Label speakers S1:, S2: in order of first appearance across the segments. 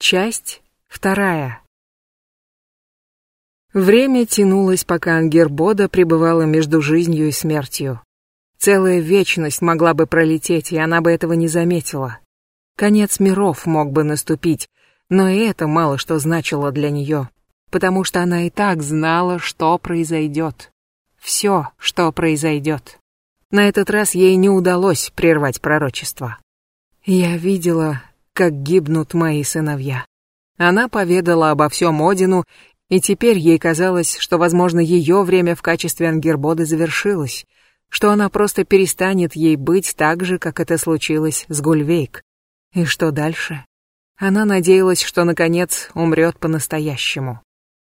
S1: Часть вторая. Время тянулось, пока Ангербода пребывала между жизнью и смертью. Целая вечность могла бы пролететь, и она бы этого не заметила. Конец миров мог бы наступить, но и это мало что значило для нее, потому что она и так знала, что произойдет. Все, что произойдет. На этот раз ей не удалось прервать пророчество. Я видела, как гибнут мои сыновья. Она поведала обо всем Одину, и теперь ей казалось, что, возможно, ее время в качестве Ангербоды завершилось, что она просто перестанет ей быть так же, как это случилось с Гульвейк. И что дальше? Она надеялась, что, наконец, умрет по-настоящему.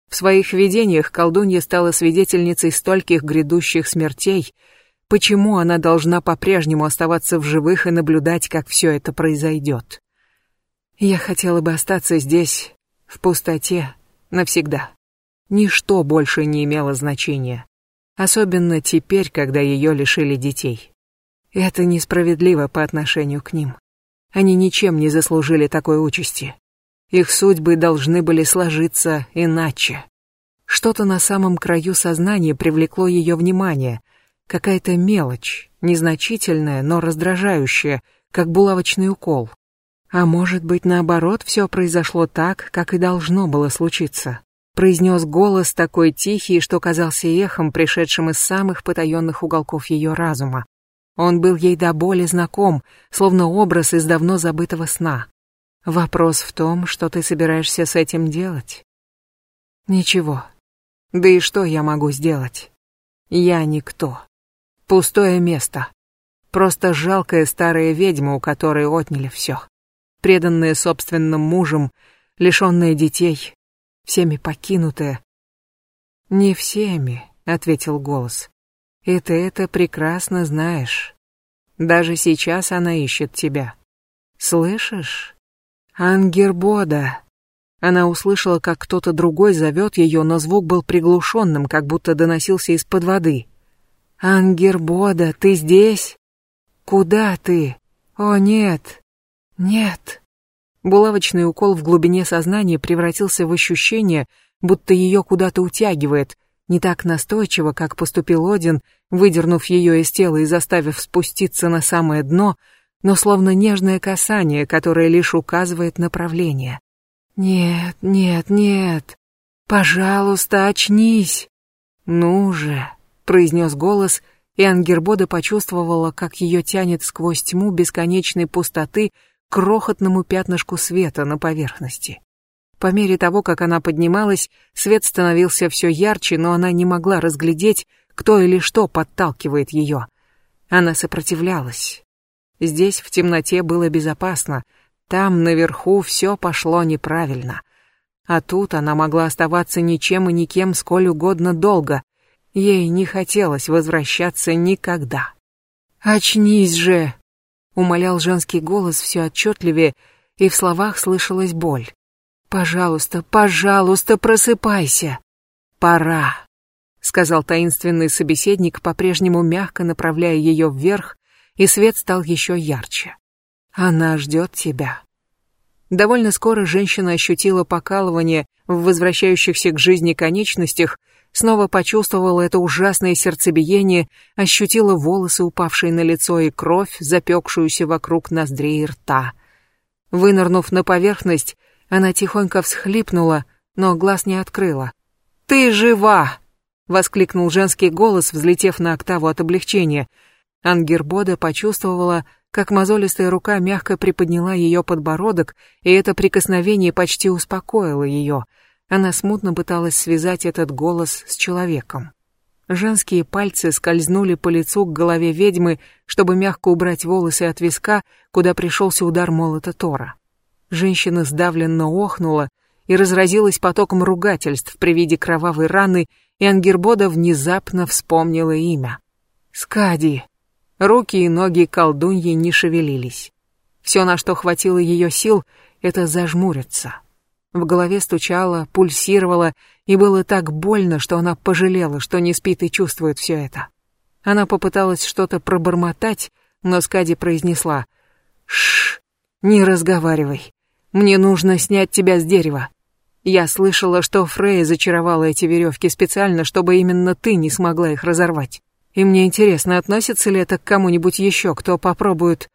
S1: В своих видениях колдунья стала свидетельницей стольких грядущих смертей, почему она должна по-прежнему оставаться в живых и наблюдать, как все это произойдет. Я хотела бы остаться здесь, в пустоте, навсегда. Ничто больше не имело значения. Особенно теперь, когда ее лишили детей. Это несправедливо по отношению к ним. Они ничем не заслужили такой участи. Их судьбы должны были сложиться иначе. Что-то на самом краю сознания привлекло ее внимание. Какая-то мелочь, незначительная, но раздражающая, как булавочный укол. А может быть, наоборот, все произошло так, как и должно было случиться. Произнес голос такой тихий, что казался эхом, пришедшим из самых потаенных уголков ее разума. Он был ей до боли знаком, словно образ из давно забытого сна. Вопрос в том, что ты собираешься с этим делать. Ничего. Да и что я могу сделать? Я никто. Пустое место. Просто жалкая старая ведьма, у которой отняли все преданная собственным мужем, лишенная детей, всеми покинутая. «Не всеми», — ответил голос. «И ты это прекрасно знаешь. Даже сейчас она ищет тебя. Слышишь? Ангербода». Она услышала, как кто-то другой зовет ее, но звук был приглушенным, как будто доносился из-под воды. «Ангербода, ты здесь? Куда ты? О, нет, нет. Булавочный укол в глубине сознания превратился в ощущение, будто ее куда-то утягивает, не так настойчиво, как поступил Один, выдернув ее из тела и заставив спуститься на самое дно, но словно нежное касание, которое лишь указывает направление. «Нет, нет, нет! Пожалуйста, очнись!» «Ну же!» — произнес голос, и Ангербода почувствовала, как ее тянет сквозь тьму бесконечной пустоты крохотному пятнышку света на поверхности. По мере того, как она поднималась, свет становился все ярче, но она не могла разглядеть, кто или что подталкивает ее. Она сопротивлялась. Здесь в темноте было безопасно, там наверху все пошло неправильно. А тут она могла оставаться ничем и никем сколь угодно долго. Ей не хотелось возвращаться никогда. «Очнись же!» Умолял женский голос все отчетливее, и в словах слышалась боль. «Пожалуйста, пожалуйста, просыпайся! Пора!» — сказал таинственный собеседник, по-прежнему мягко направляя ее вверх, и свет стал еще ярче. «Она ждет тебя». Довольно скоро женщина ощутила покалывание в возвращающихся к жизни конечностях, снова почувствовала это ужасное сердцебиение, ощутила волосы, упавшие на лицо, и кровь, запекшуюся вокруг ноздрей и рта. Вынырнув на поверхность, она тихонько всхлипнула, но глаз не открыла. «Ты жива!» — воскликнул женский голос, взлетев на октаву от облегчения. Ангербода почувствовала, как мозолистая рука мягко приподняла ее подбородок, и это прикосновение почти успокоило ее — она смутно пыталась связать этот голос с человеком. Женские пальцы скользнули по лицу к голове ведьмы, чтобы мягко убрать волосы от виска, куда пришелся удар молота Тора. Женщина сдавленно охнула и разразилась потоком ругательств при виде кровавой раны, и Ангербода внезапно вспомнила имя. Скади. Руки и ноги колдуньи не шевелились. Все, на что хватило ее сил, это зажмуриться. В голове стучало, пульсировало, и было так больно, что она пожалела, что не спит и чувствует все это. Она попыталась что-то пробормотать, но Скади произнесла «Шш, не разговаривай. Мне нужно снять тебя с дерева. Я слышала, что Фрей зачаровала эти веревки специально, чтобы именно ты не смогла их разорвать. И мне интересно, относится ли это к кому-нибудь еще, кто попробует...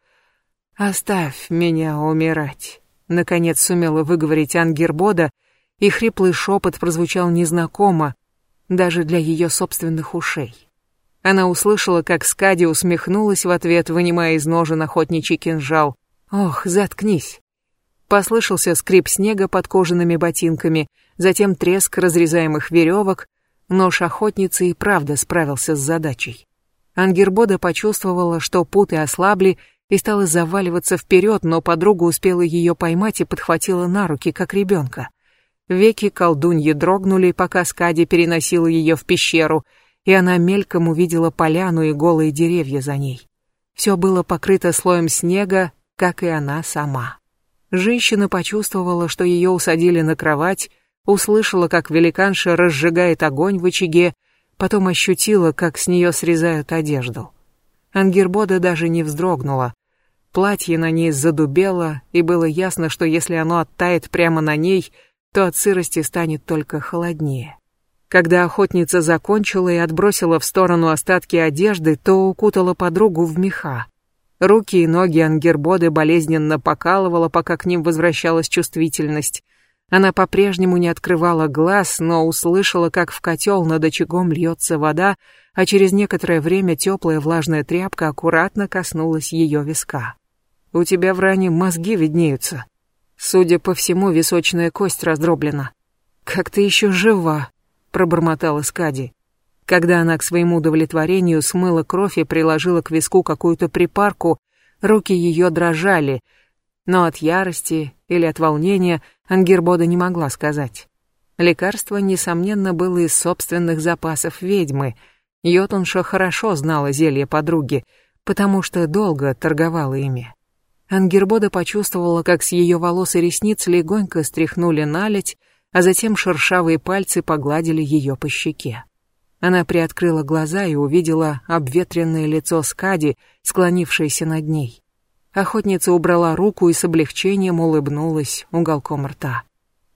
S1: Оставь меня умирать. Наконец сумела выговорить Ангербода, и хриплый шепот прозвучал незнакомо, даже для ее собственных ушей. Она услышала, как Скади усмехнулась в ответ, вынимая из ножен охотничий кинжал. «Ох, заткнись!» Послышался скрип снега под кожаными ботинками, затем треск разрезаемых веревок. Нож охотницы и правда справился с задачей. Ангербода почувствовала, что путы ослабли, и стала заваливаться вперед, но подруга успела ее поймать и подхватила на руки, как ребенка. Веки колдуньи дрогнули, пока Скади переносила ее в пещеру, и она мельком увидела поляну и голые деревья за ней. Все было покрыто слоем снега, как и она сама. Женщина почувствовала, что ее усадили на кровать, услышала, как великанша разжигает огонь в очаге, потом ощутила, как с нее срезают одежду. Ангербода даже не вздрогнула. Платье на ней задубело, и было ясно, что если оно оттает прямо на ней, то от сырости станет только холоднее. Когда охотница закончила и отбросила в сторону остатки одежды, то укутала подругу в меха. Руки и ноги Ангербоды болезненно покалывала, пока к ним возвращалась чувствительность. Она по-прежнему не открывала глаз, но услышала, как в котел над очагом льется вода, а через некоторое время теплая влажная тряпка аккуратно коснулась ее виска. «У тебя в ране мозги виднеются. Судя по всему, височная кость раздроблена. Как ты еще жива?» — пробормотала Скади. Когда она к своему удовлетворению смыла кровь и приложила к виску какую-то припарку, руки ее дрожали, но от ярости или от волнения Ангербода не могла сказать. Лекарство, несомненно, было из собственных запасов ведьмы. Йотунша хорошо знала зелье подруги, потому что долго торговала ими. Ангербода почувствовала, как с ее волос и ресниц легонько стряхнули наледь, а затем шершавые пальцы погладили ее по щеке. Она приоткрыла глаза и увидела обветренное лицо Скади, склонившееся над ней. Охотница убрала руку и с облегчением улыбнулась уголком рта.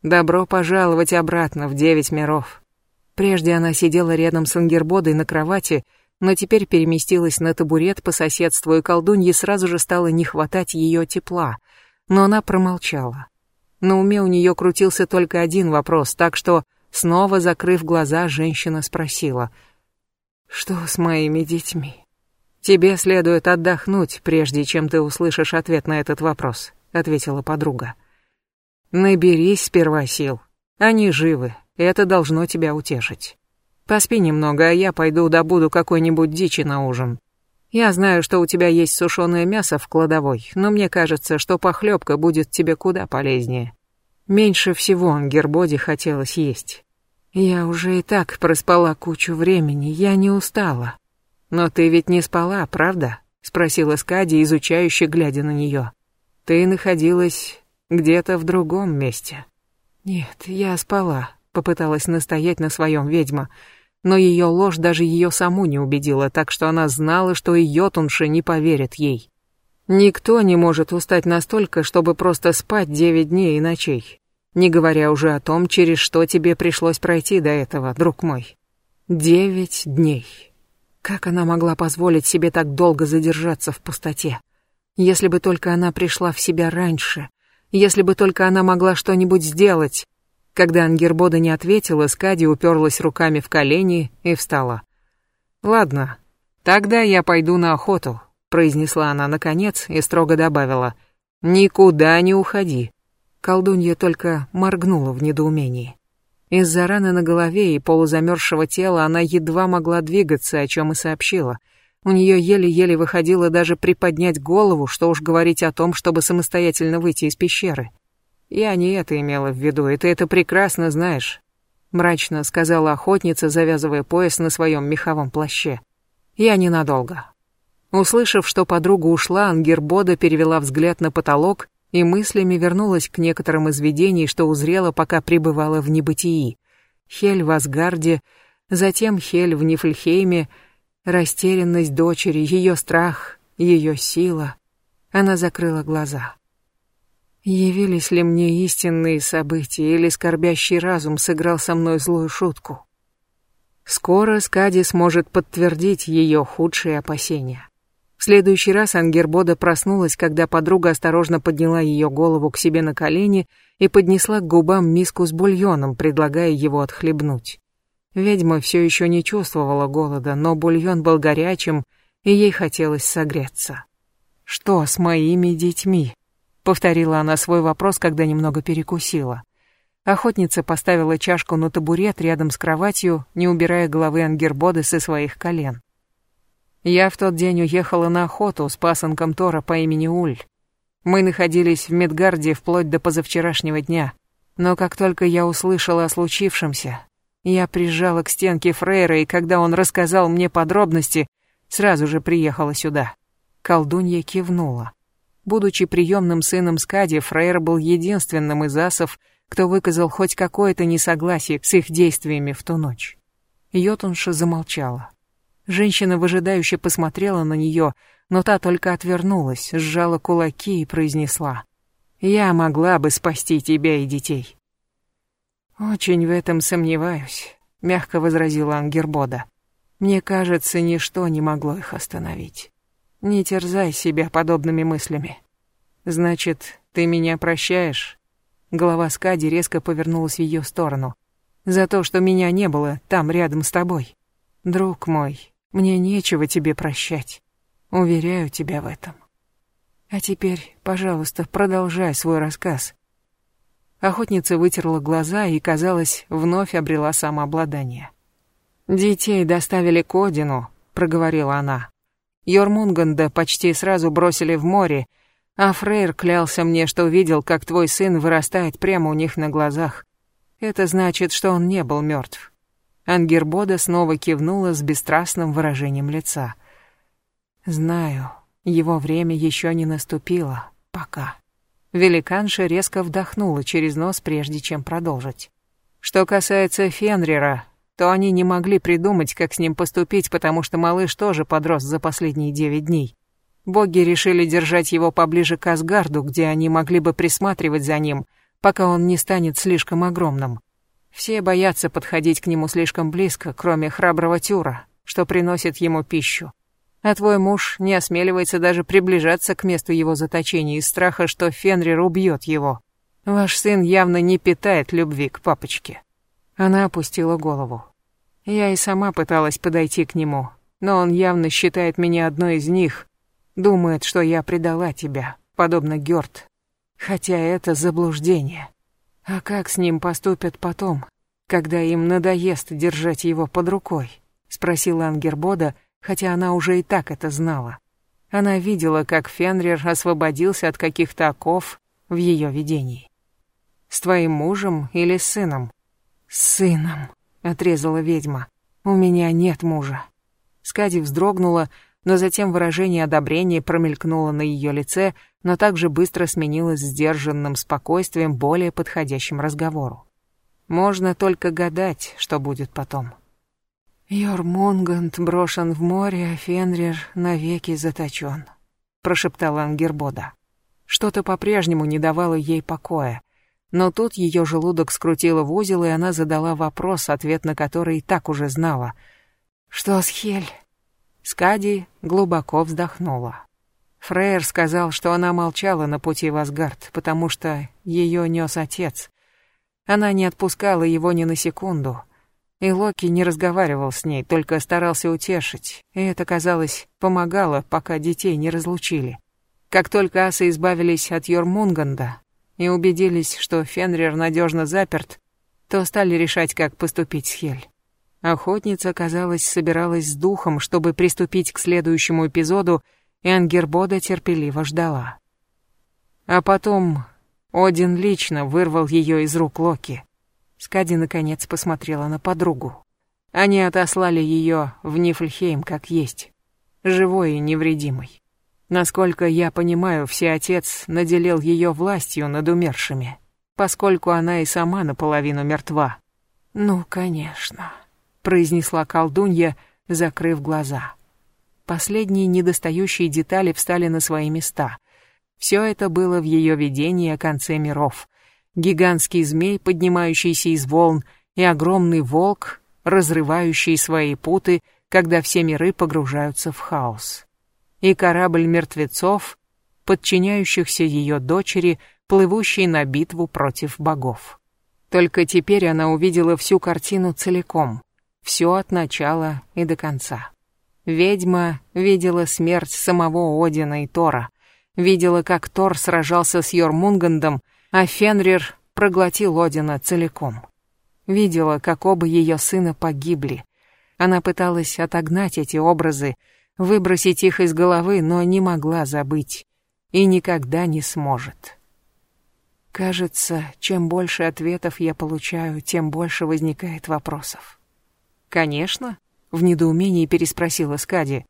S1: «Добро пожаловать обратно в девять миров». Прежде она сидела рядом с Ангербодой на кровати, но теперь переместилась на табурет по соседству, и колдунье сразу же стало не хватать ее тепла. Но она промолчала. На уме у нее крутился только один вопрос, так что Снова закрыв глаза, женщина спросила. «Что с моими детьми?» «Тебе следует отдохнуть, прежде чем ты услышишь ответ на этот вопрос», — ответила подруга. «Наберись сперва сил. Они живы, это должно тебя утешить. Поспи немного, а я пойду добуду какой-нибудь дичи на ужин. Я знаю, что у тебя есть сушеное мясо в кладовой, но мне кажется, что похлебка будет тебе куда полезнее. Меньше всего Ангербоди хотелось есть. Я уже и так проспала кучу времени, я не устала. Но ты ведь не спала, правда? Спросила Скади, изучающе глядя на нее. Ты находилась где-то в другом месте. Нет, я спала, попыталась настоять на своем ведьма, но ее ложь даже ее саму не убедила, так что она знала, что и Йотунша не поверит ей. Никто не может устать настолько, чтобы просто спать девять дней и ночей. Не говоря уже о том, через что тебе пришлось пройти до этого, друг мой. Девять дней. Как она могла позволить себе так долго задержаться в пустоте? Если бы только она пришла в себя раньше, если бы только она могла что-нибудь сделать. Когда Ангербода не ответила, Скади уперлась руками в колени и встала. «Ладно, тогда я пойду на охоту произнесла она наконец и строго добавила. «Никуда не уходи». Колдунья только моргнула в недоумении. Из-за раны на голове и полузамерзшего тела она едва могла двигаться, о чем и сообщила. У нее еле-еле выходило даже приподнять голову, что уж говорить о том, чтобы самостоятельно выйти из пещеры. «Я не это имела в виду, и ты это прекрасно знаешь», — мрачно сказала охотница, завязывая пояс на своем меховом плаще. «Я ненадолго. Услышав, что подруга ушла, Ангербода перевела взгляд на потолок и мыслями вернулась к некоторым из видений, что узрела, пока пребывала в небытии. Хель в Асгарде, затем Хель в Нифльхейме, растерянность дочери, ее страх, ее сила. Она закрыла глаза. Явились ли мне истинные события, или скорбящий разум сыграл со мной злую шутку? Скоро Скади сможет подтвердить ее худшие опасения. В следующий раз Ангербода проснулась, когда подруга осторожно подняла ее голову к себе на колени и поднесла к губам миску с бульоном, предлагая его отхлебнуть. Ведьма все еще не чувствовала голода, но бульон был горячим, и ей хотелось согреться. «Что с моими детьми?» — повторила она свой вопрос, когда немного перекусила. Охотница поставила чашку на табурет рядом с кроватью, не убирая головы Ангербоды со своих колен. Я в тот день уехала на охоту с пасынком Тора по имени Уль. Мы находились в Медгарде вплоть до позавчерашнего дня. Но как только я услышала о случившемся, я прижала к стенке Фрейра, и когда он рассказал мне подробности, сразу же приехала сюда. Колдунья кивнула. Будучи приемным сыном Скади, Фрейр был единственным из асов, кто выказал хоть какое-то несогласие с их действиями в ту ночь. Йотунша замолчала. Женщина выжидающе посмотрела на нее, но та только отвернулась, сжала кулаки и произнесла. «Я могла бы спасти тебя и детей». «Очень в этом сомневаюсь», — мягко возразила Ангербода. «Мне кажется, ничто не могло их остановить. Не терзай себя подобными мыслями. Значит, ты меня прощаешь?» Голова Скади резко повернулась в ее сторону. «За то, что меня не было там, рядом с тобой. Друг мой, мне нечего тебе прощать. Уверяю тебя в этом. А теперь, пожалуйста, продолжай свой рассказ. Охотница вытерла глаза и, казалось, вновь обрела самообладание. «Детей доставили к Одину», — проговорила она. «Йормунганда почти сразу бросили в море, а Фрейр клялся мне, что видел, как твой сын вырастает прямо у них на глазах. Это значит, что он не был мертв. Ангербода снова кивнула с бесстрастным выражением лица. «Знаю, его время еще не наступило. Пока». Великанша резко вдохнула через нос, прежде чем продолжить. «Что касается Фенрира, то они не могли придумать, как с ним поступить, потому что малыш тоже подрос за последние девять дней. Боги решили держать его поближе к Асгарду, где они могли бы присматривать за ним, пока он не станет слишком огромным. Все боятся подходить к нему слишком близко, кроме храброго Тюра, что приносит ему пищу. А твой муж не осмеливается даже приближаться к месту его заточения из страха, что Фенрир убьет его. Ваш сын явно не питает любви к папочке. Она опустила голову. Я и сама пыталась подойти к нему, но он явно считает меня одной из них. Думает, что я предала тебя, подобно Гёрд. Хотя это заблуждение. А как с ним поступят потом, когда им надоест держать его под рукой? Спросила Ангербода, хотя она уже и так это знала. Она видела, как Фенрир освободился от каких-то оков в ее видении. «С твоим мужем или сыном?» «С сыном», — отрезала ведьма. «У меня нет мужа». Скади вздрогнула, но затем выражение одобрения промелькнуло на ее лице, но также быстро сменилось сдержанным спокойствием, более подходящим разговору. Можно только гадать, что будет потом. «Йормунгант брошен в море, а Фенрир навеки заточен», — прошептала Ангербода. Что-то по-прежнему не давало ей покоя, но тут ее желудок скрутило в узел, и она задала вопрос, ответ на который и так уже знала. «Что с Хель?» Скади глубоко вздохнула. Фрейер сказал, что она молчала на пути в Асгард, потому что ее нес отец. Она не отпускала его ни на секунду. И Локи не разговаривал с ней, только старался утешить. И это, казалось, помогало, пока детей не разлучили. Как только асы избавились от Йормунганда и убедились, что Фенрир надежно заперт, то стали решать, как поступить с Хель. Охотница, казалось, собиралась с духом, чтобы приступить к следующему эпизоду, и Ангербода терпеливо ждала. А потом Один лично вырвал ее из рук Локи. Скади наконец посмотрела на подругу. Они отослали ее в Нифльхейм как есть, живой и невредимой. Насколько я понимаю, Всеотец наделил ее властью над умершими, поскольку она и сама наполовину мертва. Ну, конечно произнесла колдунья, закрыв глаза. Последние недостающие детали встали на свои места. Все это было в ее видении о конце миров. Гигантский змей, поднимающийся из волн, и огромный волк, разрывающий свои путы, когда все миры погружаются в хаос. И корабль мертвецов, подчиняющихся ее дочери, плывущий на битву против богов. Только теперь она увидела всю картину целиком, все от начала и до конца. Ведьма видела смерть самого Одина и Тора, видела, как Тор сражался с Йормунгандом, а Фенрир проглотил Одина целиком. Видела, как оба ее сына погибли. Она пыталась отогнать эти образы, выбросить их из головы, но не могла забыть и никогда не сможет. Кажется, чем больше ответов я получаю, тем больше возникает вопросов. Конечно, в недоумении переспросила Скади.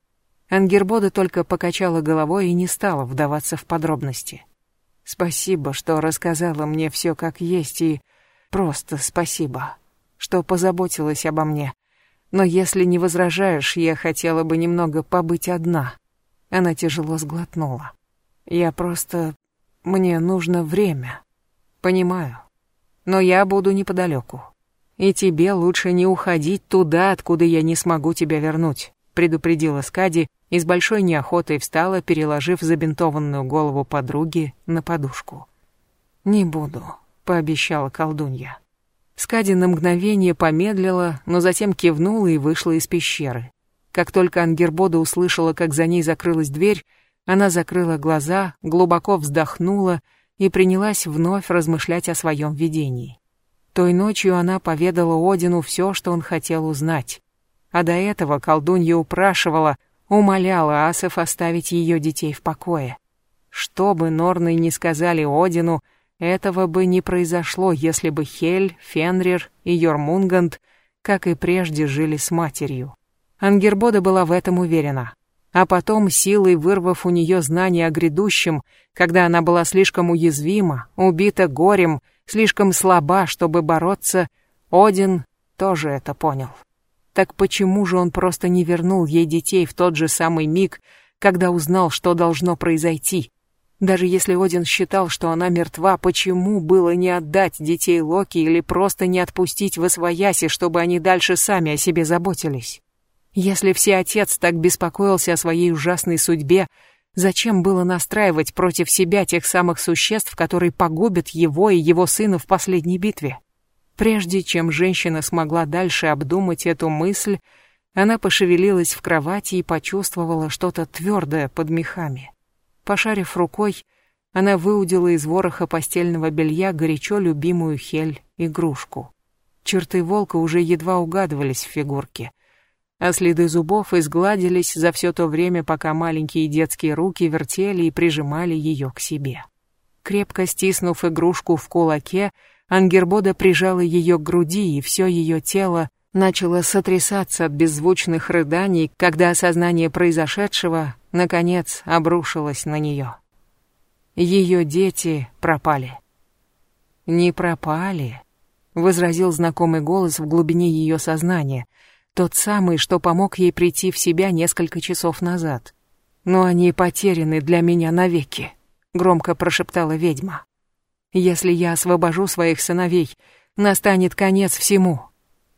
S1: Ангербода только покачала головой и не стала вдаваться в подробности. Спасибо, что рассказала мне все как есть и просто спасибо, что позаботилась обо мне. Но если не возражаешь, я хотела бы немного побыть одна. Она тяжело сглотнула. Я просто... Мне нужно время. Понимаю. Но я буду неподалеку. И тебе лучше не уходить туда, откуда я не смогу тебя вернуть, предупредила Скади и с большой неохотой встала, переложив забинтованную голову подруги на подушку. Не буду, пообещала колдунья. Скади на мгновение помедлила, но затем кивнула и вышла из пещеры. Как только Ангербода услышала, как за ней закрылась дверь, она закрыла глаза, глубоко вздохнула и принялась вновь размышлять о своем видении. Той ночью она поведала Одину все, что он хотел узнать. А до этого колдунья упрашивала, умоляла асов оставить ее детей в покое. Что бы Норны не сказали Одину, этого бы не произошло, если бы Хель, Фенрир и Йормунганд, как и прежде, жили с матерью. Ангербода была в этом уверена а потом, силой вырвав у нее знание о грядущем, когда она была слишком уязвима, убита горем, слишком слаба, чтобы бороться, Один тоже это понял. Так почему же он просто не вернул ей детей в тот же самый миг, когда узнал, что должно произойти? Даже если Один считал, что она мертва, почему было не отдать детей Локи или просто не отпустить в Освояси, чтобы они дальше сами о себе заботились? Если все отец так беспокоился о своей ужасной судьбе, зачем было настраивать против себя тех самых существ, которые погубят его и его сына в последней битве? Прежде чем женщина смогла дальше обдумать эту мысль, она пошевелилась в кровати и почувствовала что-то твердое под мехами. Пошарив рукой, она выудила из вороха постельного белья горячо любимую Хель игрушку. Черты волка уже едва угадывались в фигурке — а следы зубов изгладились за все то время, пока маленькие детские руки вертели и прижимали ее к себе. Крепко стиснув игрушку в кулаке, Ангербода прижала ее к груди, и все ее тело начало сотрясаться от беззвучных рыданий, когда осознание произошедшего, наконец, обрушилось на нее. Ее дети пропали. «Не пропали», — возразил знакомый голос в глубине ее сознания — тот самый, что помог ей прийти в себя несколько часов назад. «Но они потеряны для меня навеки», — громко прошептала ведьма. «Если я освобожу своих сыновей, настанет конец всему».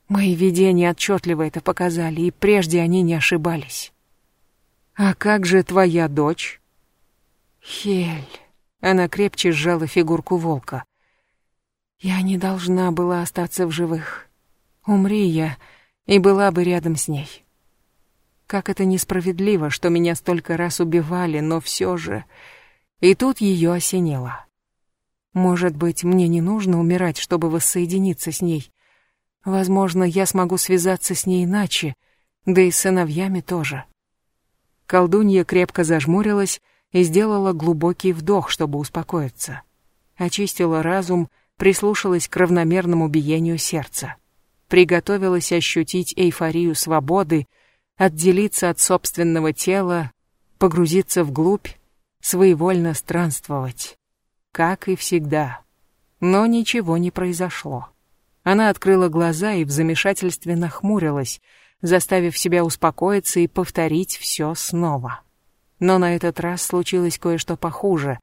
S1: Мои видения отчетливо это показали, и прежде они не ошибались. «А как же твоя дочь?» «Хель...» Она крепче сжала фигурку волка. «Я не должна была остаться в живых. Умри я, и была бы рядом с ней. Как это несправедливо, что меня столько раз убивали, но все же... И тут ее осенило. Может быть, мне не нужно умирать, чтобы воссоединиться с ней. Возможно, я смогу связаться с ней иначе, да и с сыновьями тоже. Колдунья крепко зажмурилась и сделала глубокий вдох, чтобы успокоиться. Очистила разум, прислушалась к равномерному биению сердца приготовилась ощутить эйфорию свободы, отделиться от собственного тела, погрузиться вглубь, своевольно странствовать. Как и всегда. Но ничего не произошло. Она открыла глаза и в замешательстве нахмурилась, заставив себя успокоиться и повторить все снова. Но на этот раз случилось кое-что похуже.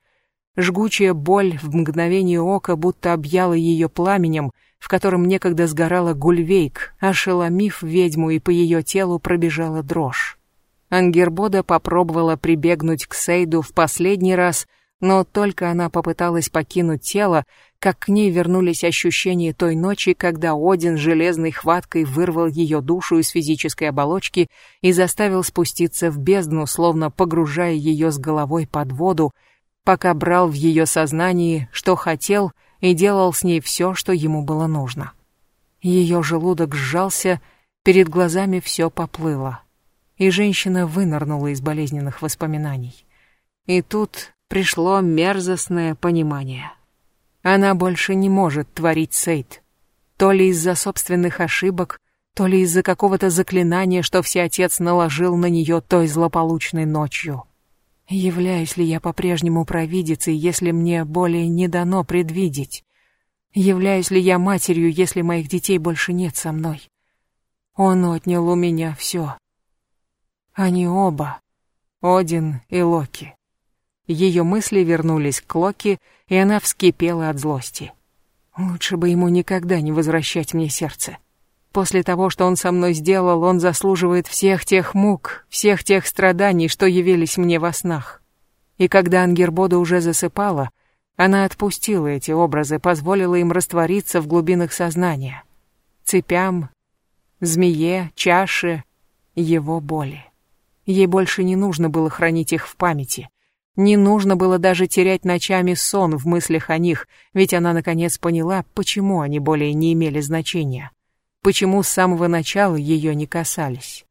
S1: Жгучая боль в мгновение ока будто объяла ее пламенем, в котором некогда сгорала Гульвейк, ошеломив ведьму, и по ее телу пробежала дрожь. Ангербода попробовала прибегнуть к Сейду в последний раз, но только она попыталась покинуть тело, как к ней вернулись ощущения той ночи, когда Один железной хваткой вырвал ее душу из физической оболочки и заставил спуститься в бездну, словно погружая ее с головой под воду, пока брал в ее сознании, что хотел, и делал с ней все, что ему было нужно. Ее желудок сжался, перед глазами все поплыло, и женщина вынырнула из болезненных воспоминаний. И тут пришло мерзостное понимание — она больше не может творить сейд. То ли из-за собственных ошибок, то ли из-за какого-то заклинания, что Всеотец наложил на нее той злополучной ночью. Являюсь ли я по-прежнему провидицей, если мне более не дано предвидеть? Являюсь ли я матерью, если моих детей больше нет со мной? Он отнял у меня все. Они оба, Один и Локи. Ее мысли вернулись к Локи, и она вскипела от злости. Лучше бы ему никогда не возвращать мне сердце. После того, что он со мной сделал, он заслуживает всех тех мук, всех тех страданий, что явились мне во снах. И когда Ангербода уже засыпала, она отпустила эти образы, позволила им раствориться в глубинах сознания. Цепям, змее, чаше, его боли. Ей больше не нужно было хранить их в памяти. Не нужно было даже терять ночами сон в мыслях о них, ведь она наконец поняла, почему они более не имели значения. Почему с самого начала ее не касались.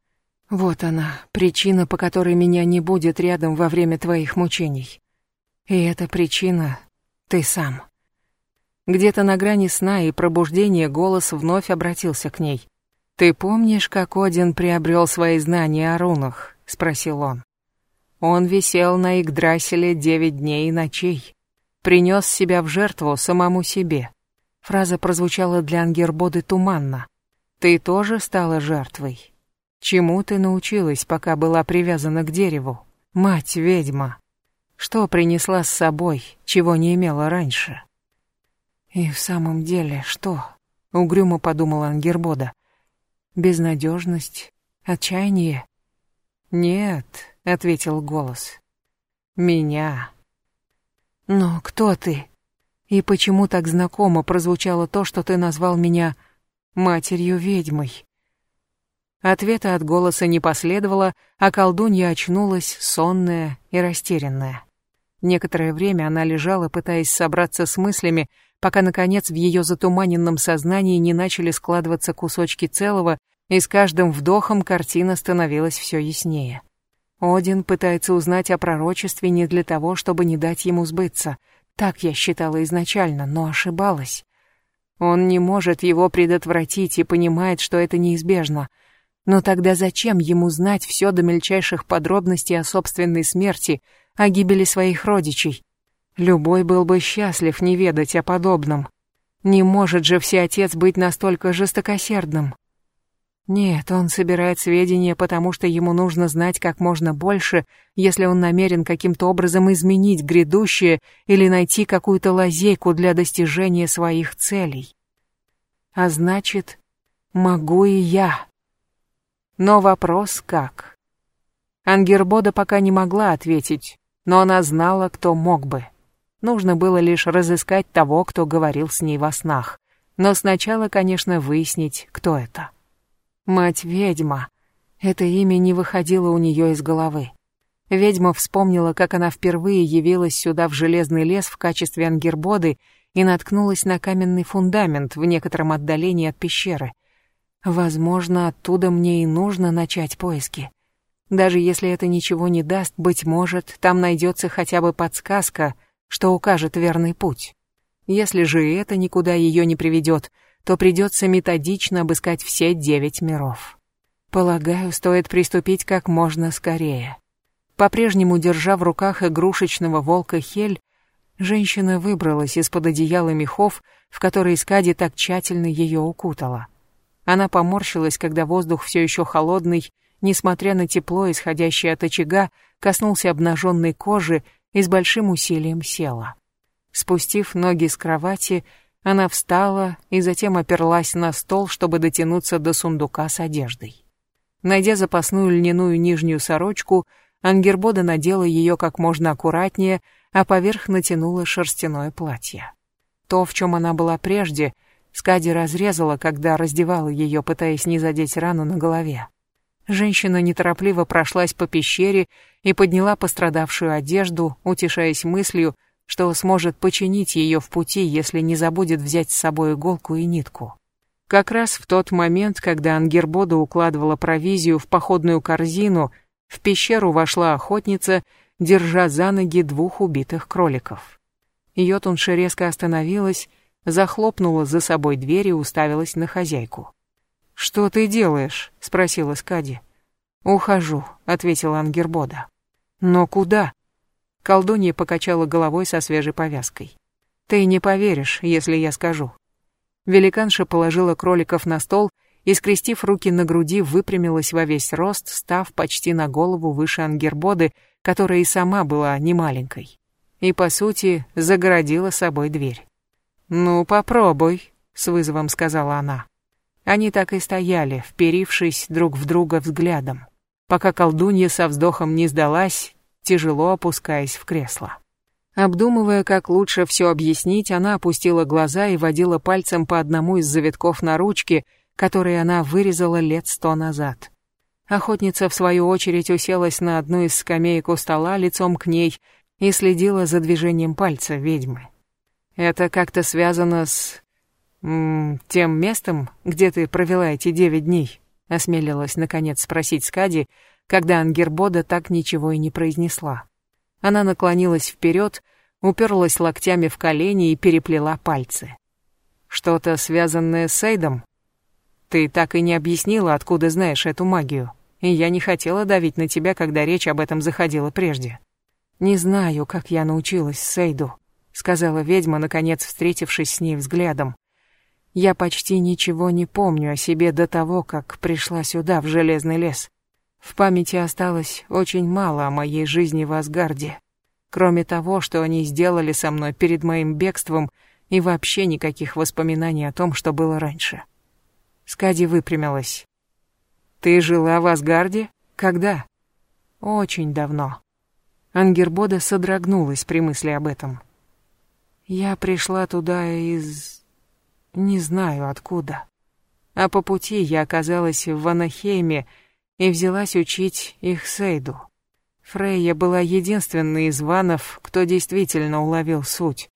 S1: Вот она, причина, по которой меня не будет рядом во время твоих мучений. И эта причина — ты сам. Где-то на грани сна и пробуждения голос вновь обратился к ней. «Ты помнишь, как Один приобрел свои знания о рунах?» — спросил он. Он висел на Игдраселе девять дней и ночей. Принес себя в жертву самому себе. Фраза прозвучала для Ангербоды туманно. «Ты тоже стала жертвой. Чему ты научилась, пока была привязана к дереву? Мать-ведьма. Что принесла с собой, чего не имела раньше?» «И в самом деле, что?» — угрюмо подумала Ангербода. «Безнадежность? Отчаяние?» «Нет, — ответил голос. «Меня». «Но кто ты? И почему так знакомо прозвучало то, что ты назвал меня матерью-ведьмой?» Ответа от голоса не последовало, а колдунья очнулась, сонная и растерянная. Некоторое время она лежала, пытаясь собраться с мыслями, пока, наконец, в ее затуманенном сознании не начали складываться кусочки целого, и с каждым вдохом картина становилась все яснее. Один пытается узнать о пророчестве не для того, чтобы не дать ему сбыться. Так я считала изначально, но ошибалась. Он не может его предотвратить и понимает, что это неизбежно. Но тогда зачем ему знать все до мельчайших подробностей о собственной смерти, о гибели своих родичей? Любой был бы счастлив не ведать о подобном. Не может же всеотец быть настолько жестокосердным. Нет, он собирает сведения, потому что ему нужно знать как можно больше, если он намерен каким-то образом изменить грядущее или найти какую-то лазейку для достижения своих целей. А значит, могу и я. Но вопрос как? Ангербода пока не могла ответить, но она знала, кто мог бы. Нужно было лишь разыскать того, кто говорил с ней во снах. Но сначала, конечно, выяснить, кто это. Мать-ведьма. Это имя не выходило у нее из головы. Ведьма вспомнила, как она впервые явилась сюда в Железный лес в качестве ангербоды и наткнулась на каменный фундамент в некотором отдалении от пещеры. Возможно, оттуда мне и нужно начать поиски. Даже если это ничего не даст, быть может, там найдется хотя бы подсказка, что укажет верный путь. Если же это никуда ее не приведет, то придется методично обыскать все девять миров. Полагаю, стоит приступить как можно скорее. По-прежнему держа в руках игрушечного волка Хель, женщина выбралась из-под одеяла мехов, в которые Скади так тщательно ее укутала. Она поморщилась, когда воздух все еще холодный, несмотря на тепло, исходящее от очага, коснулся обнаженной кожи и с большим усилием села. Спустив ноги с кровати, она встала и затем оперлась на стол, чтобы дотянуться до сундука с одеждой. Найдя запасную льняную нижнюю сорочку, Ангербода надела ее как можно аккуратнее, а поверх натянула шерстяное платье. То, в чем она была прежде, Скади разрезала, когда раздевала ее, пытаясь не задеть рану на голове. Женщина неторопливо прошлась по пещере и подняла пострадавшую одежду, утешаясь мыслью, что сможет починить ее в пути, если не забудет взять с собой иголку и нитку. Как раз в тот момент, когда Ангербода укладывала провизию в походную корзину, в пещеру вошла охотница, держа за ноги двух убитых кроликов. Йотунша резко остановилась, захлопнула за собой дверь и уставилась на хозяйку. «Что ты делаешь?» — спросила Скади. «Ухожу», — ответила Ангербода. «Но куда?» Колдунья покачала головой со свежей повязкой. «Ты не поверишь, если я скажу». Великанша положила кроликов на стол и, скрестив руки на груди, выпрямилась во весь рост, став почти на голову выше Ангербоды, которая и сама была немаленькой. И, по сути, загородила собой дверь. «Ну, попробуй», — с вызовом сказала она. Они так и стояли, вперившись друг в друга взглядом, пока колдунья со вздохом не сдалась, тяжело опускаясь в кресло. Обдумывая, как лучше все объяснить, она опустила глаза и водила пальцем по одному из завитков на ручке, которые она вырезала лет сто назад. Охотница, в свою очередь, уселась на одну из скамеек у стола лицом к ней и следила за движением пальца ведьмы. Это как-то связано с... -м, тем местом, где ты провела эти девять дней? Осмелилась, наконец, спросить Скади, когда Ангербода так ничего и не произнесла. Она наклонилась вперед, уперлась локтями в колени и переплела пальцы. Что-то связанное с Эйдом? Ты так и не объяснила, откуда знаешь эту магию, и я не хотела давить на тебя, когда речь об этом заходила прежде. Не знаю, как я научилась Сейду, сказала ведьма, наконец встретившись с ней взглядом. Я почти ничего не помню о себе до того, как пришла сюда, в Железный лес. В памяти осталось очень мало о моей жизни в Асгарде. Кроме того, что они сделали со мной перед моим бегством, и вообще никаких воспоминаний о том, что было раньше. Скади выпрямилась. «Ты жила в Асгарде? Когда?» «Очень давно». Ангербода содрогнулась при мысли об этом. «Я пришла туда из не знаю откуда. А по пути я оказалась в Ванахейме и взялась учить их Сейду. Фрейя была единственной из ванов, кто действительно уловил суть,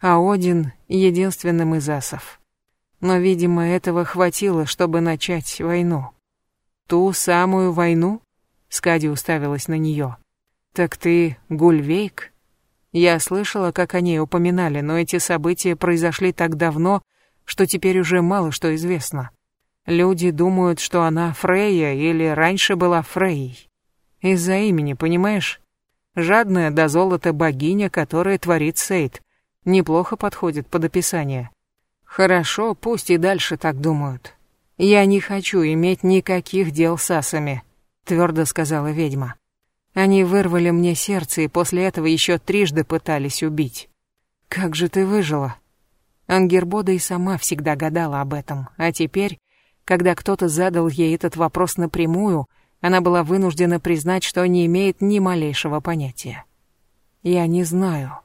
S1: а Один — единственным из асов. Но, видимо, этого хватило, чтобы начать войну. Ту самую войну? Скади уставилась на нее. Так ты Гульвейк? Я слышала, как о ней упоминали, но эти события произошли так давно, что теперь уже мало что известно. Люди думают, что она Фрейя или раньше была Фрейей. Из-за имени, понимаешь? Жадная до золота богиня, которая творит Сейд. Неплохо подходит под описание. Хорошо, пусть и дальше так думают. Я не хочу иметь никаких дел с асами, твердо сказала ведьма. Они вырвали мне сердце и после этого еще трижды пытались убить. Как же ты выжила? Ангербода и сама всегда гадала об этом, а теперь, когда кто-то задал ей этот вопрос напрямую, она была вынуждена признать, что не имеет ни малейшего понятия. «Я не знаю».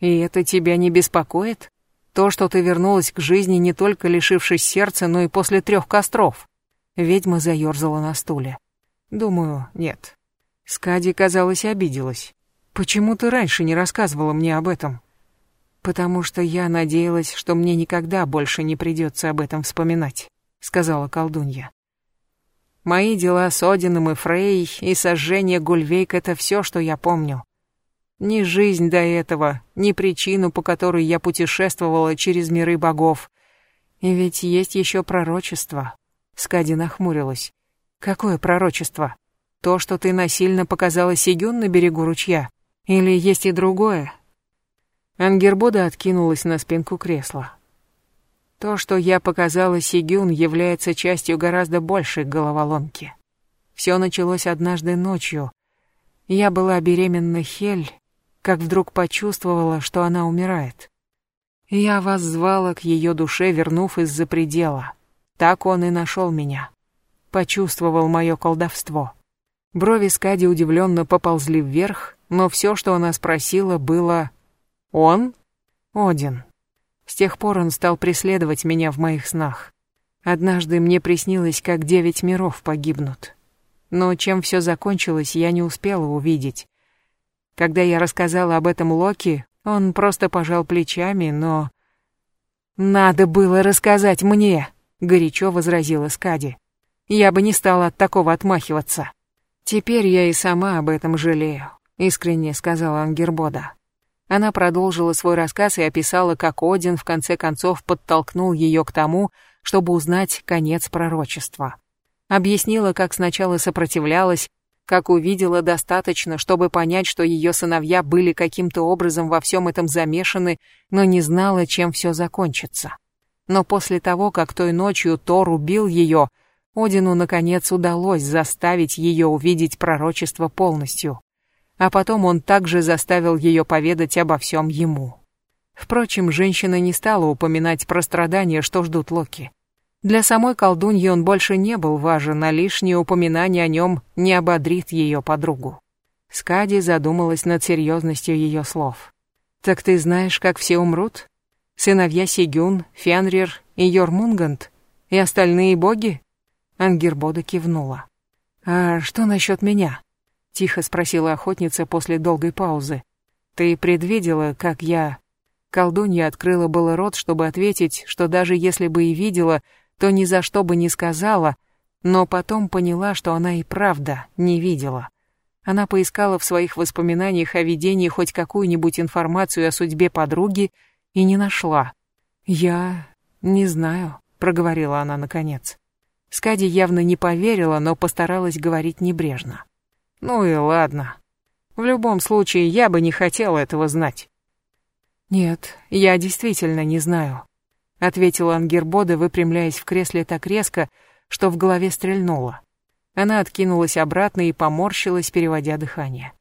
S1: «И это тебя не беспокоит? То, что ты вернулась к жизни не только лишившись сердца, но и после трех костров?» Ведьма заерзала на стуле. «Думаю, нет». Скади, казалось, обиделась. «Почему ты раньше не рассказывала мне об этом?» «Потому что я надеялась, что мне никогда больше не придется об этом вспоминать», — сказала колдунья. «Мои дела с Одином и Фрей и сожжение Гульвейк — это все, что я помню. Ни жизнь до этого, ни причину, по которой я путешествовала через миры богов. И ведь есть еще пророчество». Скади нахмурилась. «Какое пророчество? То, что ты насильно показала Сигюн на берегу ручья? Или есть и другое, Ангербода откинулась на спинку кресла. То, что я показала Сигюн, является частью гораздо большей головоломки. Все началось однажды ночью. Я была беременна Хель как вдруг почувствовала, что она умирает. Я вас звала к ее душе, вернув из-за предела. Так он и нашел меня. Почувствовал мое колдовство. Брови Скади удивленно поползли вверх, но все, что она спросила, было «Он?» «Один». С тех пор он стал преследовать меня в моих снах. Однажды мне приснилось, как девять миров погибнут. Но чем все закончилось, я не успела увидеть. Когда я рассказала об этом Локи, он просто пожал плечами, но... «Надо было рассказать мне», — горячо возразила Скади. «Я бы не стала от такого отмахиваться». «Теперь я и сама об этом жалею», — искренне сказала Ангербода. Она продолжила свой рассказ и описала, как Один в конце концов подтолкнул ее к тому, чтобы узнать конец пророчества. Объяснила, как сначала сопротивлялась, как увидела достаточно, чтобы понять, что ее сыновья были каким-то образом во всем этом замешаны, но не знала, чем все закончится. Но после того, как той ночью Тор убил ее, Одину, наконец, удалось заставить ее увидеть пророчество полностью. А потом он также заставил ее поведать обо всем ему. Впрочем, женщина не стала упоминать про страдания, что ждут Локи. Для самой колдуньи он больше не был важен, а лишнее упоминание о нем не ободрит ее подругу. Скади задумалась над серьезностью ее слов. «Так ты знаешь, как все умрут? Сыновья Сигюн, Фенрир и Йормунганд? И остальные боги?» Ангербода кивнула. «А что насчет меня?» — тихо спросила охотница после долгой паузы. «Ты предвидела, как я...» Колдунья открыла было рот, чтобы ответить, что даже если бы и видела, то ни за что бы не сказала, но потом поняла, что она и правда не видела. Она поискала в своих воспоминаниях о видении хоть какую-нибудь информацию о судьбе подруги и не нашла. «Я не знаю», — проговорила она наконец. Скади явно не поверила, но постаралась говорить небрежно. «Ну и ладно. В любом случае, я бы не хотела этого знать». «Нет, я действительно не знаю ответила Ангербода, выпрямляясь в кресле так резко, что в голове стрельнуло. Она откинулась обратно и поморщилась, переводя дыхание.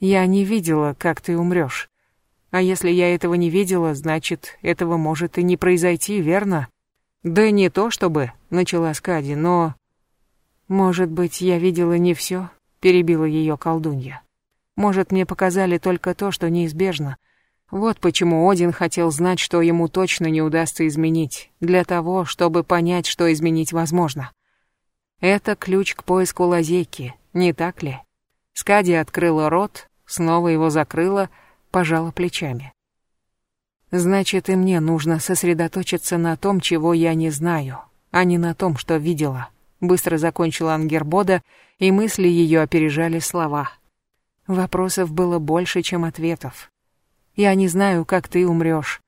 S1: Я не видела, как ты умрешь. А если я этого не видела, значит, этого может и не произойти, верно? Да не то чтобы, начала Скади, но... Может быть, я видела не все, перебила ее колдунья. Может, мне показали только то, что неизбежно, вот почему Один хотел знать, что ему точно не удастся изменить, для того, чтобы понять, что изменить возможно. Это ключ к поиску лазейки, не так ли? Скади открыла рот, снова его закрыла, пожала плечами. Значит, и мне нужно сосредоточиться на том, чего я не знаю, а не на том, что видела. Быстро закончила Ангербода, и мысли ее опережали слова. Вопросов было больше, чем ответов. Я не знаю, как ты умрешь.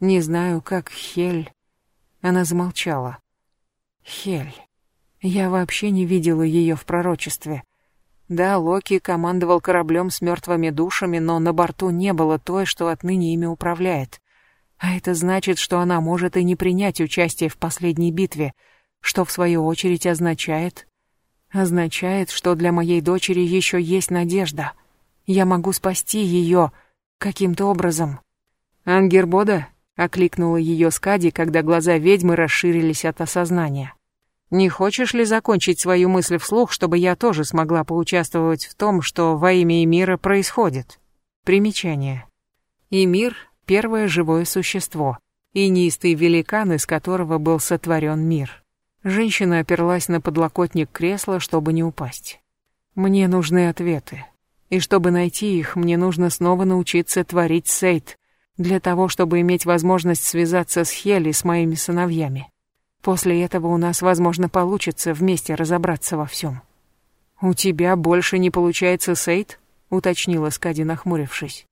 S1: Не знаю, как Хель...» Она замолчала. «Хель. Я вообще не видела ее в пророчестве. Да, Локи командовал кораблем с мертвыми душами, но на борту не было той, что отныне ими управляет. А это значит, что она может и не принять участие в последней битве, что в свою очередь означает... Означает, что для моей дочери еще есть надежда. Я могу спасти ее, Каким-то образом. Ангербода окликнула ее Скади, когда глаза ведьмы расширились от осознания. Не хочешь ли закончить свою мысль вслух, чтобы я тоже смогла поучаствовать в том, что во имя Эмира происходит? Примечание. Эмир — первое живое существо, и неистый великан, из которого был сотворен мир. Женщина оперлась на подлокотник кресла, чтобы не упасть. Мне нужны ответы. И чтобы найти их, мне нужно снова научиться творить сейт, для того, чтобы иметь возможность связаться с Хели с моими сыновьями. После этого у нас, возможно, получится вместе разобраться во всем. «У тебя больше не получается сейт?» — уточнила Скади, нахмурившись.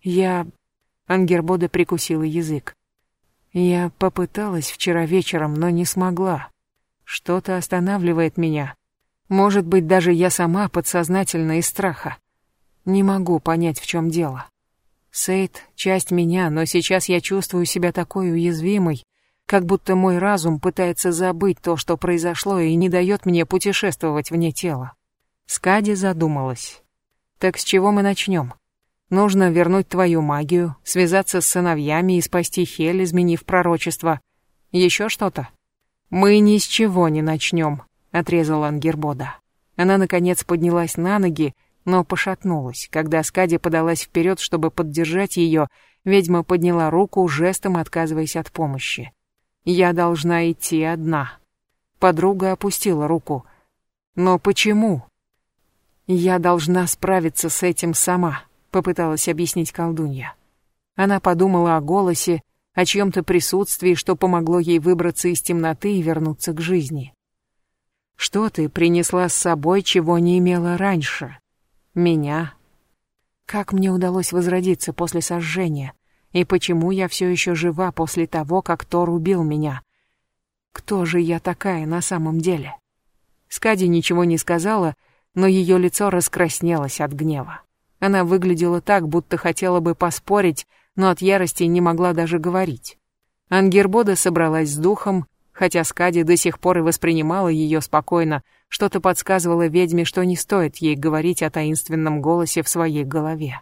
S1: «Я...» — Ангербода прикусила язык. «Я попыталась вчера вечером, но не смогла. Что-то останавливает меня, может быть, даже я сама подсознательно из страха. Не могу понять, в чем дело. Сейд — часть меня, но сейчас я чувствую себя такой уязвимой, как будто мой разум пытается забыть то, что произошло, и не дает мне путешествовать вне тела. Скади задумалась. Так с чего мы начнем? Нужно вернуть твою магию, связаться с сыновьями и спасти Хель, изменив пророчество. Еще что-то? Мы ни с чего не начнем, отрезал Ангербода. Она, наконец, поднялась на ноги, но пошатнулась. Когда Скади подалась вперед, чтобы поддержать ее, ведьма подняла руку, жестом отказываясь от помощи. «Я должна идти одна». Подруга опустила руку. «Но почему?» «Я должна справиться с этим сама», — попыталась объяснить колдунья. Она подумала о голосе, о чьем-то присутствии, что помогло ей выбраться из темноты и вернуться к жизни. «Что ты принесла с собой, чего не имела раньше?» Меня. Как мне удалось возродиться после сожжения? И почему я все еще жива после того, как Тор убил меня? Кто же я такая на самом деле? Скади ничего не сказала, но ее лицо раскраснелось от гнева. Она выглядела так, будто хотела бы поспорить, но от ярости не могла даже говорить. Ангербода собралась с духом, хотя Скади до сих пор и воспринимала ее спокойно, что-то подсказывало ведьме, что не стоит ей говорить о таинственном голосе в своей голове.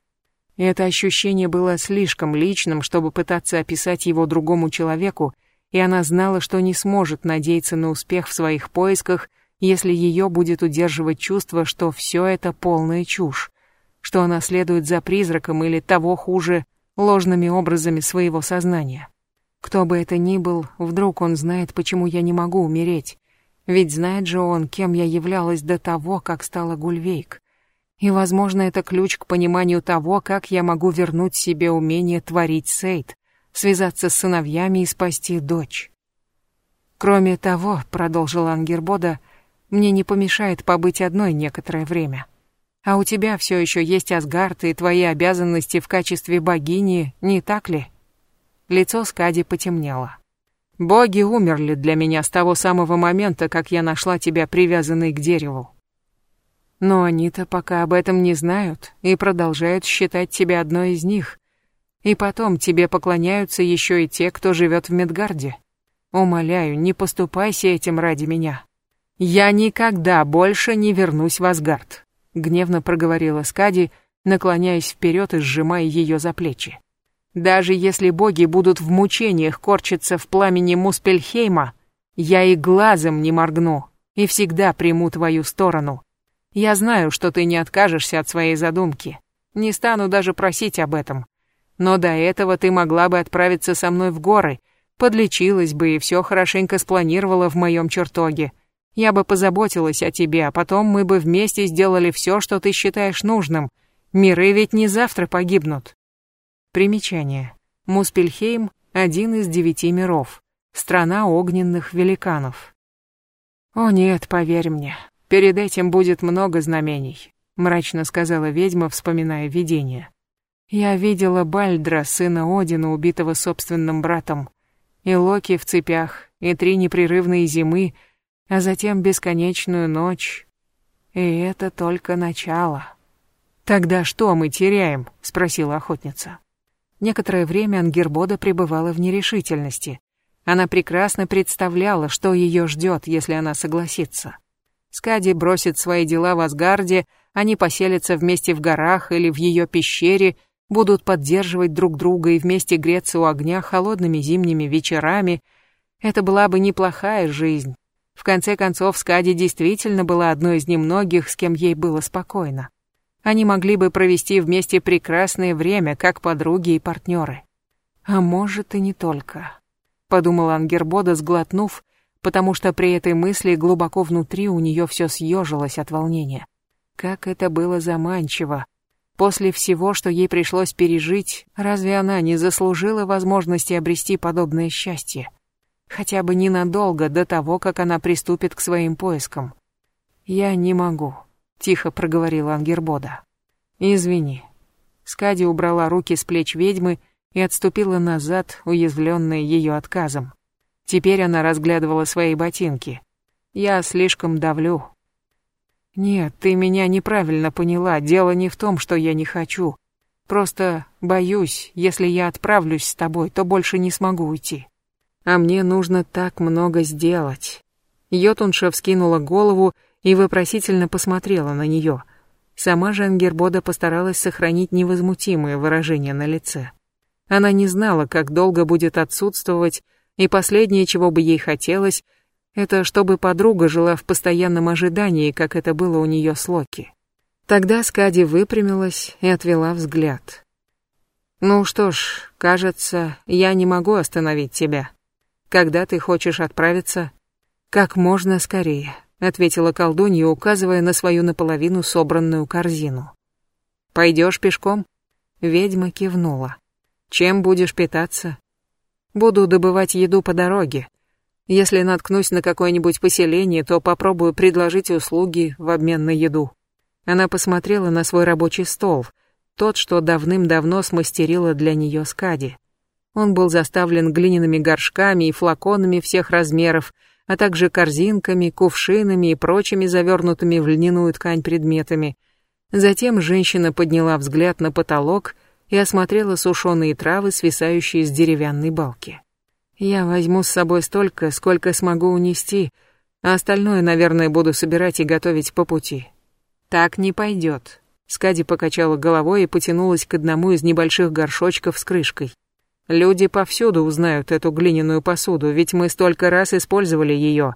S1: это ощущение было слишком личным, чтобы пытаться описать его другому человеку, и она знала, что не сможет надеяться на успех в своих поисках, если ее будет удерживать чувство, что все это полная чушь, что она следует за призраком или того хуже, ложными образами своего сознания. Кто бы это ни был, вдруг он знает, почему я не могу умереть, ведь знает же он, кем я являлась до того, как стала Гульвейк. И, возможно, это ключ к пониманию того, как я могу вернуть себе умение творить сейт, связаться с сыновьями и спасти дочь. Кроме того, продолжил Ангербода, мне не помешает побыть одной некоторое время. А у тебя все еще есть Асгард и твои обязанности в качестве богини, не так ли? Лицо Скади потемнело. Боги умерли для меня с того самого момента, как я нашла тебя привязанной к дереву. Но они-то пока об этом не знают и продолжают считать тебя одной из них. И потом тебе поклоняются еще и те, кто живет в Медгарде. Умоляю, не поступайся этим ради меня. Я никогда больше не вернусь в Асгард, гневно проговорила Скади, наклоняясь вперед и сжимая ее за плечи. Даже если боги будут в мучениях корчиться в пламени Муспельхейма, я и глазом не моргну и всегда приму твою сторону. Я знаю, что ты не откажешься от своей задумки. Не стану даже просить об этом. Но до этого ты могла бы отправиться со мной в горы, подлечилась бы и все хорошенько спланировала в моем чертоге. Я бы позаботилась о тебе, а потом мы бы вместе сделали все, что ты считаешь нужным. Миры ведь не завтра погибнут. Примечание. Муспельхейм – один из девяти миров. Страна огненных великанов. «О нет, поверь мне, перед этим будет много знамений», – мрачно сказала ведьма, вспоминая видение. «Я видела Бальдра, сына Одина, убитого собственным братом, и Локи в цепях, и три непрерывные зимы, а затем бесконечную ночь. И это только начало». «Тогда что мы теряем?» – спросила охотница. Некоторое время Ангербода пребывала в нерешительности. Она прекрасно представляла, что ее ждет, если она согласится. Скади бросит свои дела в Асгарде, они поселятся вместе в горах или в ее пещере, будут поддерживать друг друга и вместе греться у огня холодными зимними вечерами. Это была бы неплохая жизнь. В конце концов, Скади действительно была одной из немногих, с кем ей было спокойно. Они могли бы провести вместе прекрасное время, как подруги и партнеры. А может и не только. Подумал Ангербода, сглотнув, потому что при этой мысли глубоко внутри у нее все съежилось от волнения. Как это было заманчиво. После всего, что ей пришлось пережить, разве она не заслужила возможности обрести подобное счастье? Хотя бы ненадолго до того, как она приступит к своим поискам. Я не могу. — тихо проговорила Ангербода. «Извини». Скади убрала руки с плеч ведьмы и отступила назад, уязвленная ее отказом. Теперь она разглядывала свои ботинки. «Я слишком давлю». «Нет, ты меня неправильно поняла. Дело не в том, что я не хочу. Просто боюсь, если я отправлюсь с тобой, то больше не смогу уйти. А мне нужно так много сделать». Йотунша вскинула голову и вопросительно посмотрела на нее. Сама же Ангербода постаралась сохранить невозмутимое выражение на лице. Она не знала, как долго будет отсутствовать, и последнее, чего бы ей хотелось, это чтобы подруга жила в постоянном ожидании, как это было у нее с Локи. Тогда Скади выпрямилась и отвела взгляд. «Ну что ж, кажется, я не могу остановить тебя. Когда ты хочешь отправиться?» «Как можно скорее», — ответила колдунья, указывая на свою наполовину собранную корзину. «Пойдешь пешком?» Ведьма кивнула. «Чем будешь питаться?» «Буду добывать еду по дороге. Если наткнусь на какое-нибудь поселение, то попробую предложить услуги в обмен на еду». Она посмотрела на свой рабочий стол, тот, что давным-давно смастерила для нее Скади. Он был заставлен глиняными горшками и флаконами всех размеров, а также корзинками, кувшинами и прочими завернутыми в льняную ткань предметами. Затем женщина подняла взгляд на потолок и осмотрела сушеные травы, свисающие с деревянной балки. «Я возьму с собой столько, сколько смогу унести, а остальное, наверное, буду собирать и готовить по пути. Так не пойдет. Скади покачала головой и потянулась к одному из небольших горшочков с крышкой. Люди повсюду узнают эту глиняную посуду, ведь мы столько раз использовали ее.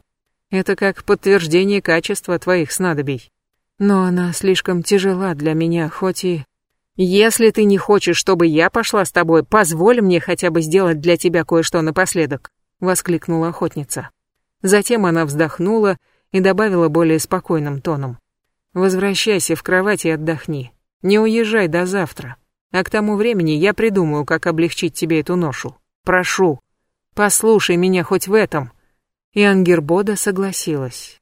S1: Это как подтверждение качества твоих снадобий. Но она слишком тяжела для меня, хоть и... Если ты не хочешь, чтобы я пошла с тобой, позволь мне хотя бы сделать для тебя кое-что напоследок, воскликнула охотница. Затем она вздохнула и добавила более спокойным тоном. Возвращайся в кровать и отдохни. Не уезжай до завтра. А к тому времени я придумаю, как облегчить тебе эту ношу. Прошу, послушай меня хоть в этом». И Ангербода согласилась.